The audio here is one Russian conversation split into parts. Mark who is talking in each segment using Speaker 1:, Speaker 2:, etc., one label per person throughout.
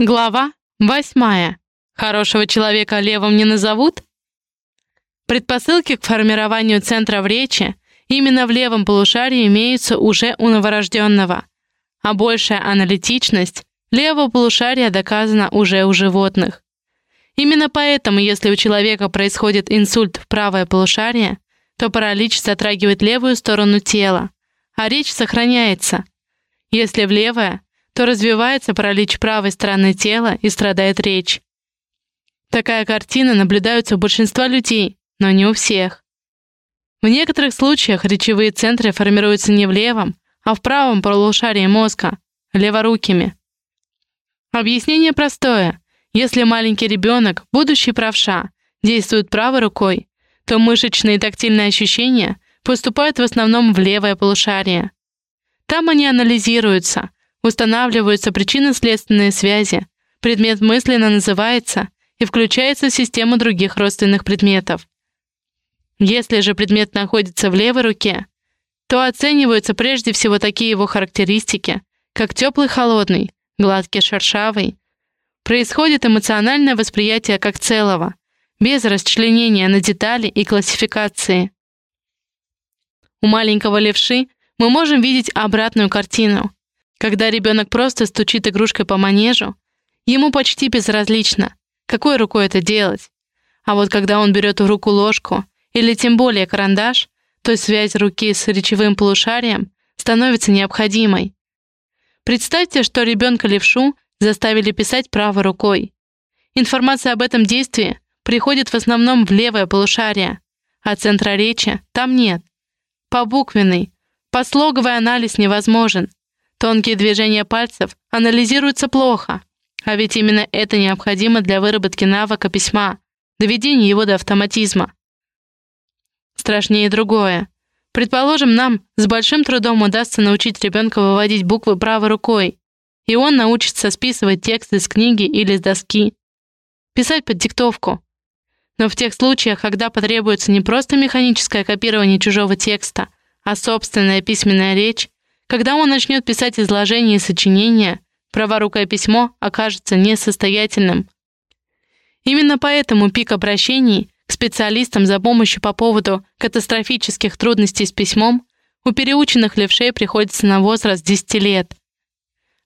Speaker 1: Глава восьмая. Хорошего человека левым не назовут? Предпосылки к формированию центра в речи именно в левом полушарии имеются уже у новорожденного, а большая аналитичность левого полушария доказана уже у животных. Именно поэтому, если у человека происходит инсульт в правое полушарие, то паралич затрагивает левую сторону тела, а речь сохраняется. Если в левое, то развивается паралич правой стороны тела и страдает речь. Такая картина наблюдается у большинства людей, но не у всех. В некоторых случаях речевые центры формируются не в левом, а в правом полушарии мозга, леворукими. Объяснение простое. Если маленький ребенок, будущий правша, действует правой рукой, то мышечные и тактильные ощущения поступают в основном в левое полушарие. Там они анализируются, Устанавливаются причинно-следственные связи, предмет мысленно называется и включается в систему других родственных предметов. Если же предмет находится в левой руке, то оцениваются прежде всего такие его характеристики, как теплый-холодный, гладкий-шершавый. Происходит эмоциональное восприятие как целого, без расчленения на детали и классификации. У маленького левши мы можем видеть обратную картину. Когда ребенок просто стучит игрушкой по манежу, ему почти безразлично, какой рукой это делать. А вот когда он берет в руку ложку или тем более карандаш, то связь руки с речевым полушарием становится необходимой. Представьте, что ребенка левшу заставили писать правой рукой. Информация об этом действии приходит в основном в левое полушарие, а центра речи там нет. Побуквенный, послоговый анализ невозможен, Тонкие движения пальцев анализируются плохо, а ведь именно это необходимо для выработки навыка письма, доведения его до автоматизма. Страшнее другое. Предположим, нам с большим трудом удастся научить ребенка выводить буквы правой рукой, и он научится списывать текст из книги или с доски, писать под диктовку. Но в тех случаях, когда потребуется не просто механическое копирование чужого текста, а собственная письменная речь, когда он начнет писать изложения и сочинения, праворукое письмо окажется несостоятельным. Именно поэтому пик обращений к специалистам за помощью по поводу катастрофических трудностей с письмом у переученных левшей приходится на возраст 10 лет.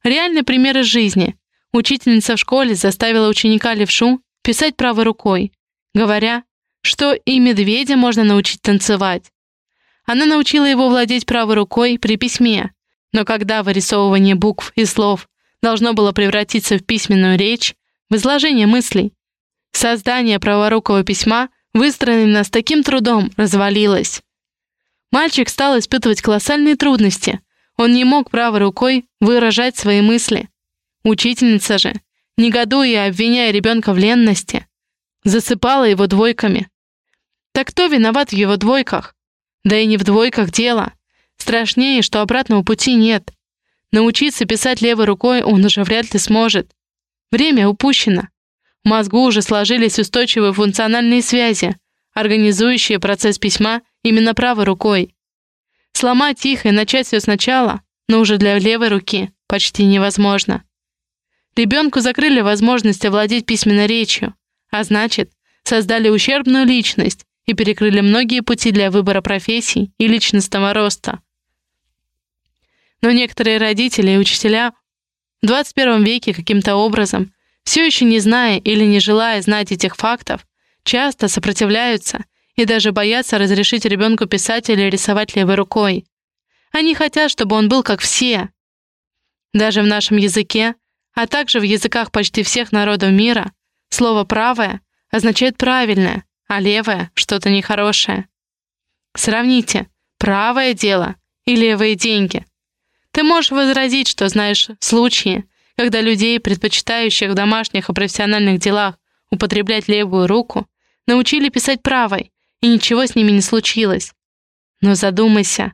Speaker 1: Реальный пример из жизни. Учительница в школе заставила ученика левшу писать правой рукой, говоря, что и медведя можно научить танцевать. Она научила его владеть правой рукой при письме, но когда вырисовывание букв и слов должно было превратиться в письменную речь, в изложение мыслей, создание праворукого письма, выстроенное с таким трудом, развалилось. Мальчик стал испытывать колоссальные трудности. Он не мог правой рукой выражать свои мысли. Учительница же, негодуя и обвиняя ребенка в ленности, засыпала его двойками. Так кто виноват в его двойках? Да и не в двойках дело. Страшнее, что обратного пути нет. Научиться писать левой рукой он уже вряд ли сможет. Время упущено. В мозгу уже сложились устойчивые функциональные связи, организующие процесс письма именно правой рукой. Сломать их и начать все сначала, но уже для левой руки, почти невозможно. Ребенку закрыли возможность овладеть письменной речью, а значит, создали ущербную личность, и перекрыли многие пути для выбора профессий и личностного роста. Но некоторые родители и учителя в 21 веке каким-то образом, все еще не зная или не желая знать этих фактов, часто сопротивляются и даже боятся разрешить ребенку писать или рисовать левой рукой. Они хотят, чтобы он был как все. Даже в нашем языке, а также в языках почти всех народов мира, слово «правое» означает «правильное», а левое — что-то нехорошее. Сравните правое дело и левые деньги. Ты можешь возразить, что знаешь случаи, когда людей, предпочитающих в домашних и профессиональных делах употреблять левую руку, научили писать правой, и ничего с ними не случилось. Но задумайся,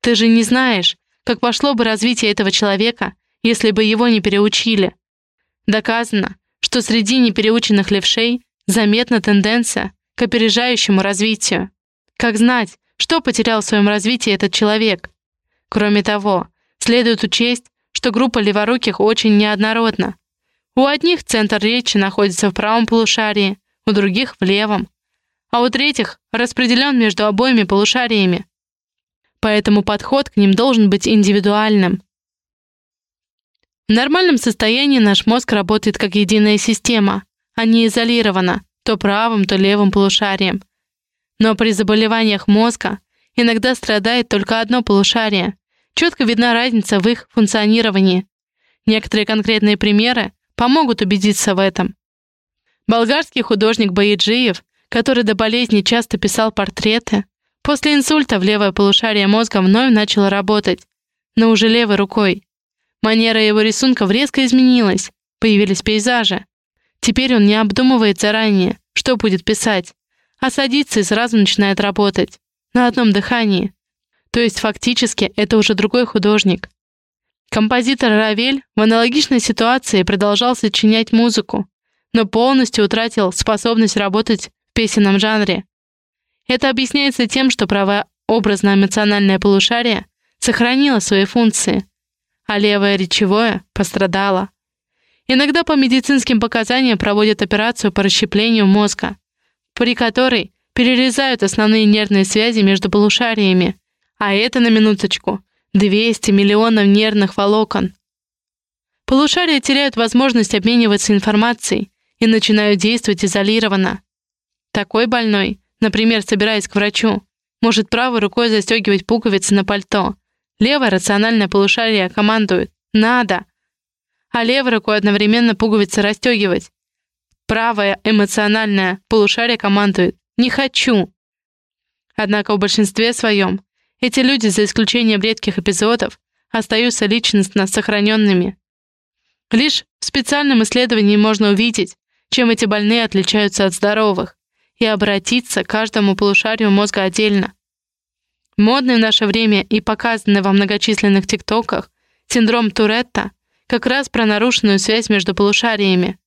Speaker 1: ты же не знаешь, как пошло бы развитие этого человека, если бы его не переучили. Доказано, что среди непереученных левшей заметна тенденция к опережающему развитию. Как знать, что потерял в своем развитии этот человек? Кроме того, следует учесть, что группа леворуких очень неоднородна. У одних центр речи находится в правом полушарии, у других — в левом, а у третьих распределен между обоими полушариями. Поэтому подход к ним должен быть индивидуальным. В нормальном состоянии наш мозг работает как единая система, а не изолированно, то правым, то левым полушарием. Но при заболеваниях мозга иногда страдает только одно полушарие. Четко видна разница в их функционировании. Некоторые конкретные примеры помогут убедиться в этом. Болгарский художник Баиджиев, который до болезни часто писал портреты, после инсульта в левое полушарие мозга вновь начал работать, но уже левой рукой. Манера его рисунков резко изменилась, появились пейзажи. Теперь он не обдумывает заранее, что будет писать, а садится и сразу начинает работать, на одном дыхании. То есть фактически это уже другой художник. Композитор Равель в аналогичной ситуации продолжал сочинять музыку, но полностью утратил способность работать в песенном жанре. Это объясняется тем, что правое образно-эмоциональное полушарие сохранило свои функции, а левое речевое пострадало. Иногда по медицинским показаниям проводят операцию по расщеплению мозга, при которой перерезают основные нервные связи между полушариями, а это на минуточку 200 миллионов нервных волокон. Полушария теряют возможность обмениваться информацией и начинают действовать изолированно. Такой больной, например, собираясь к врачу, может правой рукой застегивать пуговицы на пальто. Левое рациональное полушарие командует «надо», а левой рукой одновременно пуговицы расстегивать. Правое эмоциональное полушарие командует «не хочу». Однако в большинстве своем эти люди, за исключением редких эпизодов, остаются личностно сохраненными. Лишь в специальном исследовании можно увидеть, чем эти больные отличаются от здоровых, и обратиться к каждому полушарию мозга отдельно. Модный в наше время и показанный во многочисленных тиктоках синдром Туретта как раз про нарушенную связь между полушариями.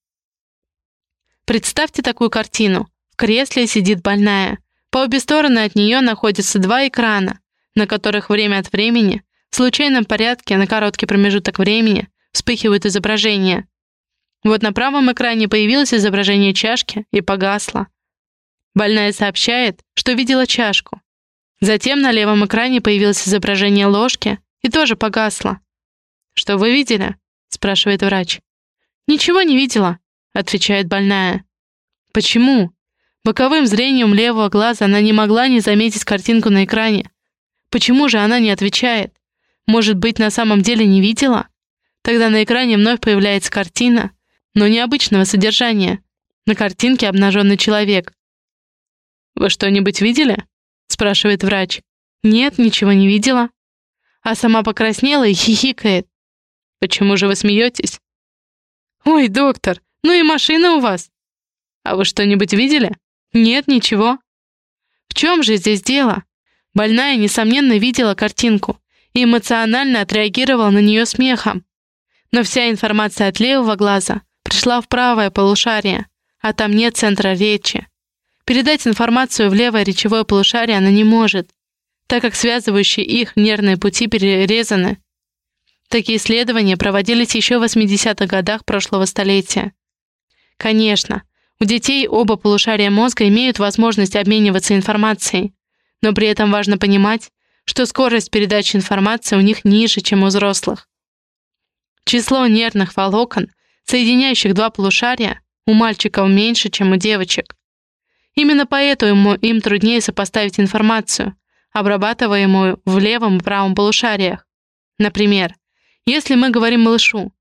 Speaker 1: Представьте такую картину. В кресле сидит больная. По обе стороны от нее находятся два экрана, на которых время от времени, в случайном порядке на короткий промежуток времени, вспыхивают изображения. Вот на правом экране появилось изображение чашки и погасло. Больная сообщает, что видела чашку. Затем на левом экране появилось изображение ложки и тоже погасло. «Что вы видели?» — спрашивает врач. «Ничего не видела», — отвечает больная. «Почему?» Боковым зрением левого глаза она не могла не заметить картинку на экране, Почему же она не отвечает? Может быть, на самом деле не видела? Тогда на экране вновь появляется картина, но необычного содержания. На картинке обнаженный человек. «Вы что-нибудь видели?» — спрашивает врач. «Нет, ничего не видела». А сама покраснела и хихикает. «Почему же вы смеетесь?» «Ой, доктор, ну и машина у вас». «А вы что-нибудь видели?» «Нет, ничего». «В чем же здесь дело?» Больная, несомненно, видела картинку и эмоционально отреагировала на нее смехом. Но вся информация от левого глаза пришла в правое полушарие, а там нет центра речи. Передать информацию в левое речевое полушарие она не может, так как связывающие их нервные пути перерезаны. Такие исследования проводились еще в 80-х годах прошлого столетия. Конечно, у детей оба полушария мозга имеют возможность обмениваться информацией, но при этом важно понимать, что скорость передачи информации у них ниже, чем у взрослых. Число нервных волокон, соединяющих два полушария, у мальчиков меньше, чем у девочек. Именно поэтому им труднее сопоставить информацию, обрабатываемую в левом и правом полушариях. Например, если мы говорим малышу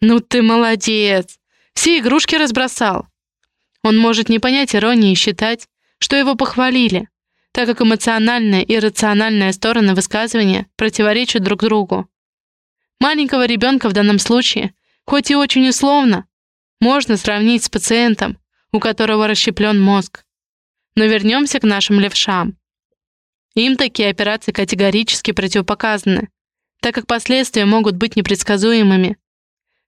Speaker 1: «Ну ты молодец! Все игрушки разбросал!» Он может не понять иронии и считать, что его похвалили, так как эмоциональная и рациональная стороны высказывания противоречат друг другу. Маленького ребенка в данном случае, хоть и очень условно, можно сравнить с пациентом, у которого расщеплен мозг. Но вернемся к нашим левшам. Им такие операции категорически противопоказаны, так как последствия могут быть непредсказуемыми.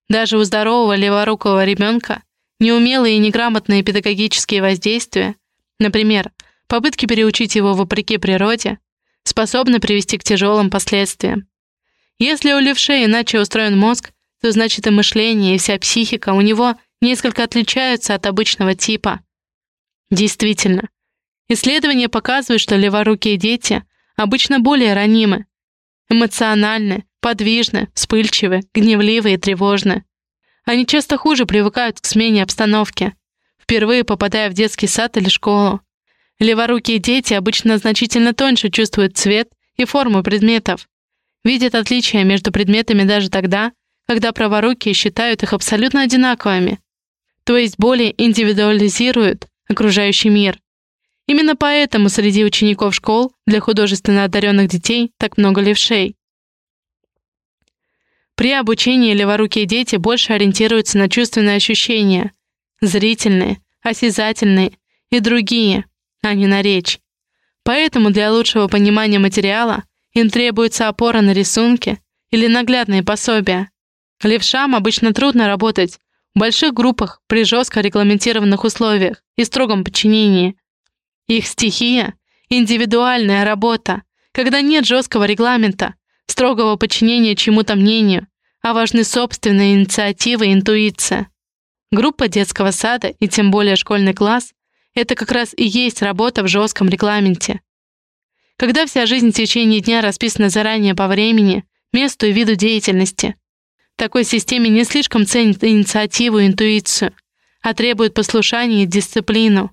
Speaker 1: Даже у здорового леворукого ребенка неумелые и неграмотные педагогические воздействия, например, Попытки переучить его вопреки природе способны привести к тяжелым последствиям. Если у левшей иначе устроен мозг, то значит и мышление, и вся психика у него несколько отличаются от обычного типа. Действительно, исследования показывают, что леворукие дети обычно более ранимы, эмоциональны, подвижны, вспыльчивы, гневливы и тревожны. Они часто хуже привыкают к смене обстановки, впервые попадая в детский сад или школу. Леворукие дети обычно значительно тоньше чувствуют цвет и форму предметов, видят отличия между предметами даже тогда, когда праворукие считают их абсолютно одинаковыми, то есть более индивидуализируют окружающий мир. Именно поэтому среди учеников школ для художественно одаренных детей так много левшей. При обучении леворукие дети больше ориентируются на чувственные ощущения, зрительные, осязательные и другие, а не на речь. Поэтому для лучшего понимания материала им требуется опора на рисунки или наглядные пособия. Левшам обычно трудно работать в больших группах при жестко регламентированных условиях и строгом подчинении. Их стихия — индивидуальная работа, когда нет жесткого регламента, строгого подчинения чему-то мнению, а важны собственная инициатива и интуиция. Группа детского сада и тем более школьный класс — это как раз и есть работа в жестком регламенте. Когда вся жизнь в течение дня расписана заранее по времени, месту и виду деятельности, такой системе не слишком ценят инициативу и интуицию, а требуют послушания и дисциплину.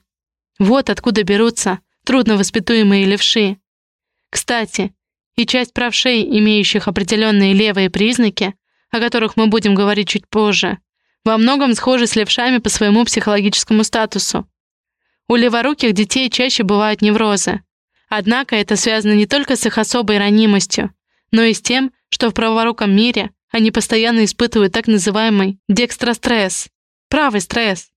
Speaker 1: Вот откуда берутся трудновоспитуемые левши. Кстати, и часть правшей, имеющих определенные левые признаки, о которых мы будем говорить чуть позже, во многом схожи с левшами по своему психологическому статусу. У леворуких детей чаще бывают неврозы. Однако это связано не только с их особой ранимостью, но и с тем, что в праворуком мире они постоянно испытывают так называемый декстростресс, правый стресс.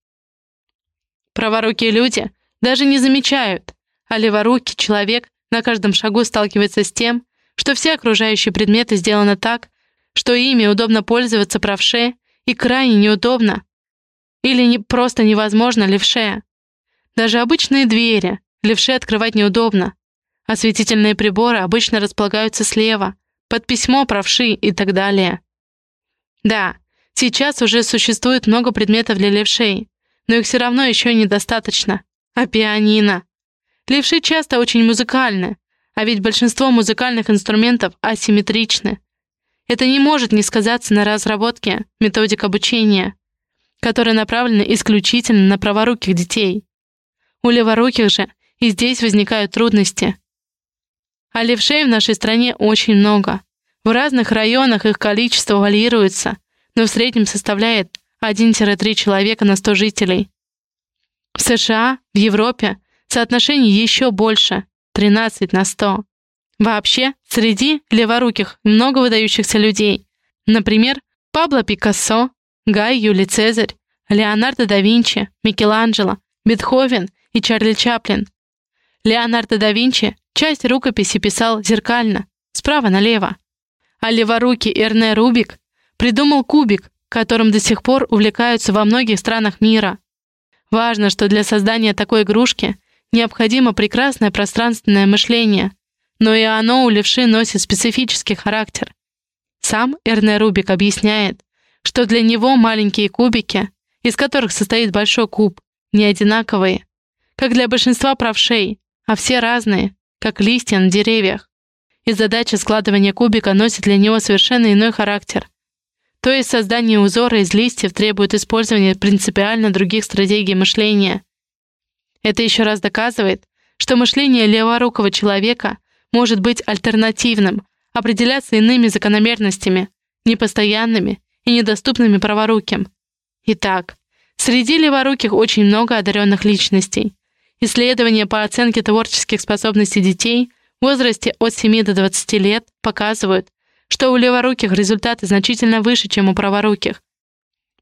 Speaker 1: Праворукие люди даже не замечают, а леворукий человек на каждом шагу сталкивается с тем, что все окружающие предметы сделаны так, что ими удобно пользоваться правше и крайне неудобно или не, просто невозможно левше. Даже обычные двери левше открывать неудобно. Осветительные приборы обычно располагаются слева, под письмо, правши и так далее. Да, сейчас уже существует много предметов для левшей, но их все равно еще недостаточно. А пианино? Левши часто очень музыкальны, а ведь большинство музыкальных инструментов асимметричны. Это не может не сказаться на разработке методик обучения, которые направлены исключительно на праворуких детей. У леворуких же и здесь возникают трудности. А левшей в нашей стране очень много. В разных районах их количество варьируется, но в среднем составляет 1-3 человека на 100 жителей. В США, в Европе соотношение еще больше — 13 на 100. Вообще, среди леворуких много выдающихся людей. Например, Пабло Пикассо, Гай Юлий Цезарь, Леонардо да Винчи, Микеланджело, Бетховен и Чарли Чаплин. Леонардо да Винчи часть рукописи писал зеркально, справа налево. А леворукий Эрне Рубик придумал кубик, которым до сих пор увлекаются во многих странах мира. Важно, что для создания такой игрушки необходимо прекрасное пространственное мышление, но и оно у левши носит специфический характер. Сам Эрне Рубик объясняет, что для него маленькие кубики, из которых состоит большой куб, не одинаковые, как для большинства правшей, а все разные, как листья на деревьях. И задача складывания кубика носит для него совершенно иной характер. То есть создание узора из листьев требует использования принципиально других стратегий мышления. Это еще раз доказывает, что мышление леворукого человека может быть альтернативным, определяться иными закономерностями, непостоянными и недоступными праворуким. Итак, среди леворуких очень много одаренных личностей. Исследования по оценке творческих способностей детей в возрасте от 7 до 20 лет показывают, что у леворуких результаты значительно выше, чем у праворуких.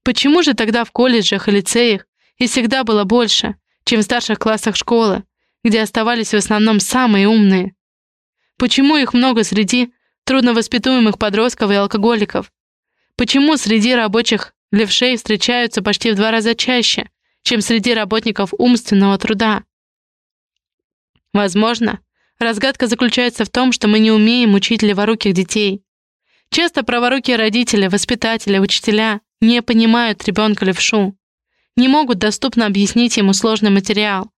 Speaker 1: Почему же тогда в колледжах и лицеях их всегда было больше, чем в старших классах школы, где оставались в основном самые умные? Почему их много среди трудновоспитуемых подростков и алкоголиков? Почему среди рабочих левшей встречаются почти в два раза чаще, чем среди работников умственного труда? Возможно, разгадка заключается в том, что мы не умеем учить леворуких детей. Часто праворукие родители, воспитатели, учителя не понимают ребенка левшу, не могут доступно объяснить ему сложный материал,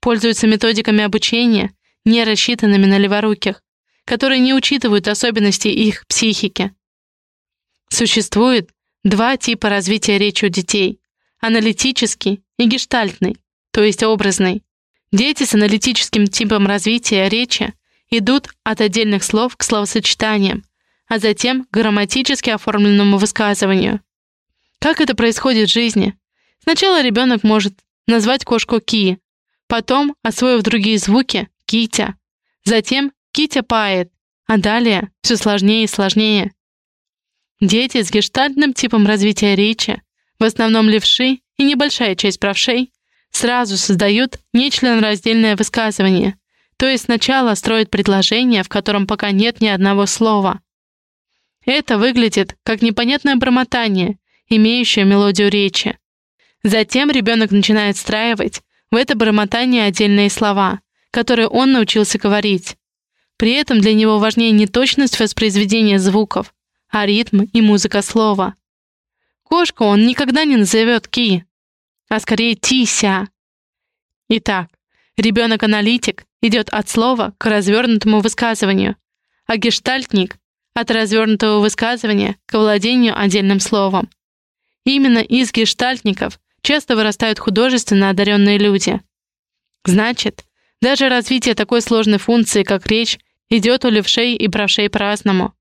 Speaker 1: пользуются методиками обучения, не рассчитанными на леворуких, которые не учитывают особенности их психики. Существует два типа развития речи у детей — аналитический и гештальтный, то есть образный. Дети с аналитическим типом развития речи идут от отдельных слов к словосочетаниям, а затем грамматически оформленному высказыванию. Как это происходит в жизни? Сначала ребенок может назвать кошку Ки, потом, освоив другие звуки, Китя. Затем Китя пает, а далее все сложнее и сложнее. Дети с гештальтным типом развития речи, в основном левши и небольшая часть правшей, сразу создают нечленораздельное высказывание, то есть сначала строят предложение, в котором пока нет ни одного слова. Это выглядит как непонятное бормотание, имеющее мелодию речи. Затем ребенок начинает встраивать в это бормотание отдельные слова, которые он научился говорить. При этом для него важнее не точность воспроизведения звуков, а ритм и музыка слова. Кошку он никогда не назовет Ки, а скорее Тися. Итак, ребенок-аналитик идет от слова к развернутому высказыванию, а гештальтник — от развернутого высказывания к владению отдельным словом. Именно из гештальтников часто вырастают художественно одаренные люди. Значит, даже развитие такой сложной функции, как речь, идет у левшей и правшей по-разному.